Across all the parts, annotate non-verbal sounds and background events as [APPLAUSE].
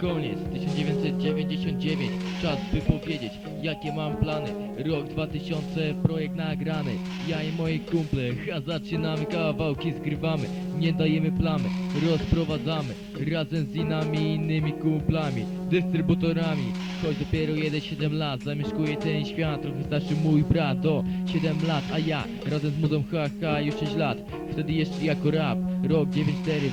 Koniec 1999 Czas by powiedzieć jakie mam plany. Rok 2000 projekt nagrany. Ja i moi kumple A zaczynamy kawałki zgrywamy. Nie dajemy plamy Rozprowadzamy. Razem z innymi innymi kumplami Dystrybutorami. Choć dopiero 1-7 lat Zamieszkuję ten świat. Trochę starszy mój brat o 7 lat. A ja razem z muzą HH już 6 lat. Wtedy jeszcze jako rap. Rok 9-4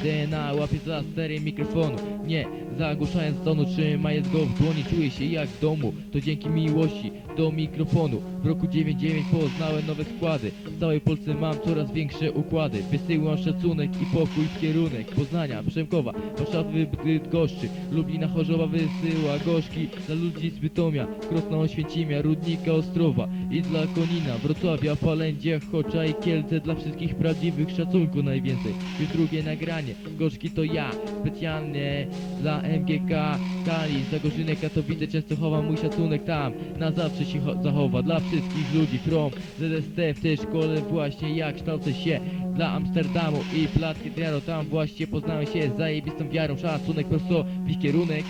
DNA łapie za stery mikrofonu. Nie, zagłuszając tonu Trzymając go w dłoni. Czuję się jak w domu To dzięki miłości do mikrofonu. W roku 9-9 poznałem nowe składy. W całej Polsce mam coraz większe układy. Wysyłam szacunek i pokój w kierunek. Poznania, Przemkowa, Warszawy, Bydgoszczy Lublina, Chorzowa wysyła gorzki Dla ludzi z Bytomia, Krosna, Oświęcimia Rudnika, Ostrowa i dla Konina. Wrocławia, Falędzia, Chocza i Kielce Dla wszystkich prawdziwych szacunku najwięcej. Już drugie nagranie, gorzki to ja Specjalnie dla MGK Kali, Zagorzyny, Katowice Częstochowa mój szacunek tam. Na zawsze się cho- zachowa Dla wszystkich ludzi. From ZST w tej szkole właśnie ja kształcę się. Dla Amsterdamu i Platki Triaro Tam właśnie poznałem się. Z zajebistą wiarą Szacunek prosto w ich kierunek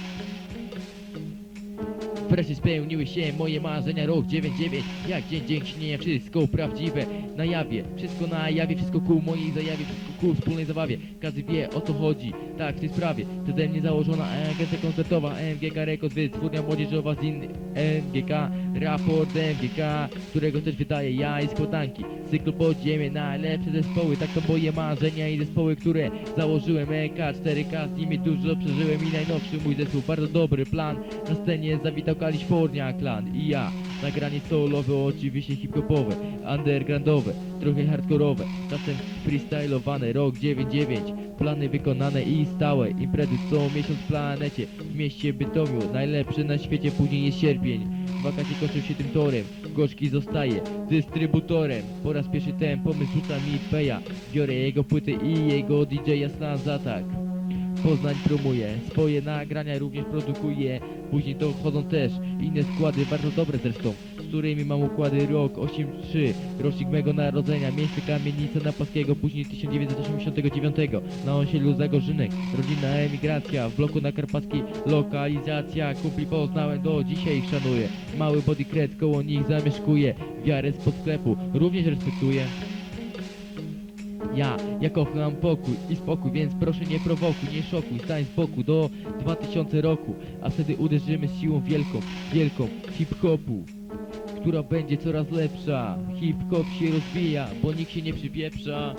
Wreszcie spełniły się moje marzenia Rok 99 Jak dzień dziękczynienia Wszystko prawdziwe. Na jawie Wszystko na jawie, wszystko ku mojej zajawie Wszystko ku wspólnej zabawie. Każdy wie o co chodzi. Tak w tej sprawie. Przeze mnie założona agencja koncertowa MGK Records Wytwórnia młodzieżowa z innych MGK Raport MGK Którego też wydaje ja i składanki. Cyklu podziemie najlepsze zespoły. Tak to moje marzenia i zespoły, które założyłem. EK 4K Z nimi dużo przeżyłem i najnowszy mój zespół. Bardzo dobry plan. Na scenie zawitał Kalifornia Clan i ja Nagranie solowe, oczywiście hip-hopowe Undergroundowe, trochę hardkorowe. Czasem freestylowane, rok 99 Plany wykonane i stałe. Imprezy co miesiąc w planecie W mieście Bytomiu, najlepsze na świecie Później jest sierpień. Wakacje kończą się tym torem. Gorzki zostaje dystrybutorem. Po raz pierwszy ten pomysł rzuca mi Peja. Biorę jego płyty i jego DJ-a za tak Poznań promuje, swoje nagrania również produkuje. Później dochodzą też inne składy, bardzo dobre zresztą Z którymi mam układy rok 8-3 Rocznik mego narodzenia, miejsce kamienica na Paskiego Później 1989 Na osiedlu Zagorzynek Rodzinna emigracja, w bloku na Karpackiej Lokalizacja, kumpli poznałem do dzisiaj ich szanuję. Mały bodykret koło nich zamieszkuje Wiarę spod sklepu również respektuję ja, ja kocham pokój i spokój, więc proszę nie prowokuj, nie szokuj, stań z boku do 2000 roku, a wtedy uderzymy z siłą wielką, wielką hip-hopu, która będzie coraz lepsza. Hip-hop się rozwija, bo nikt się nie przypieprza.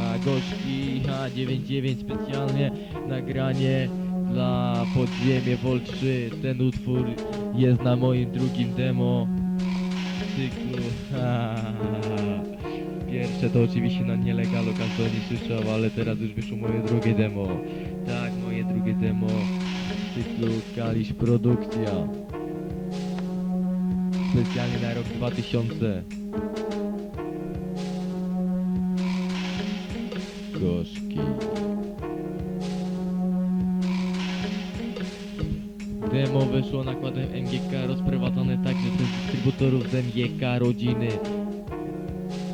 A gorzki H99 specjalnie nagranie dla podziemie Vol 3. Ten utwór jest na moim drugim demo cyklu. Ha. [LAUGHS] Pierwsze to oczywiście na nielegalu każdy o słyszał, ale teraz już wyszło moje drugie demo. Tak, moje drugie demo w cyklu Kalisz Produkcja. Specjalnie na rok 2000. Gorzki. Demo wyszło nakładem MGK rozprowadzone także przez dystrybutorów z MGK rodziny.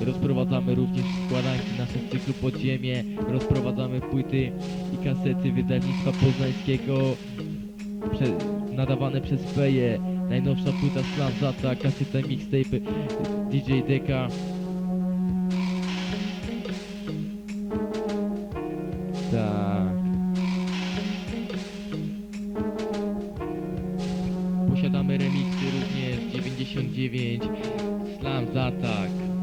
Rozprowadzamy również składanki z cyklu Podziemie, rozprowadzamy płyty i kasety wydawnictwa poznańskiego prze, nadawane przez Feje. Najnowsza płyta Slamzata, kaseta mixtape DJ Deka. Tak. Posiadamy remiksy również 99 Slam Zatak.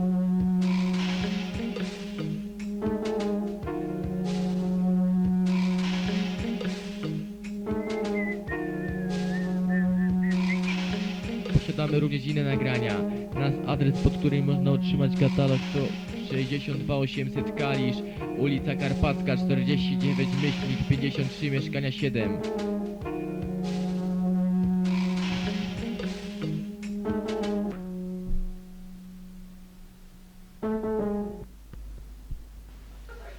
Posiadamy również inne nagrania. Nasz adres, pod którym można otrzymać katalog to 62800 Kalisz, ulica Karpacka 49 myślnik 53 mieszkania 7.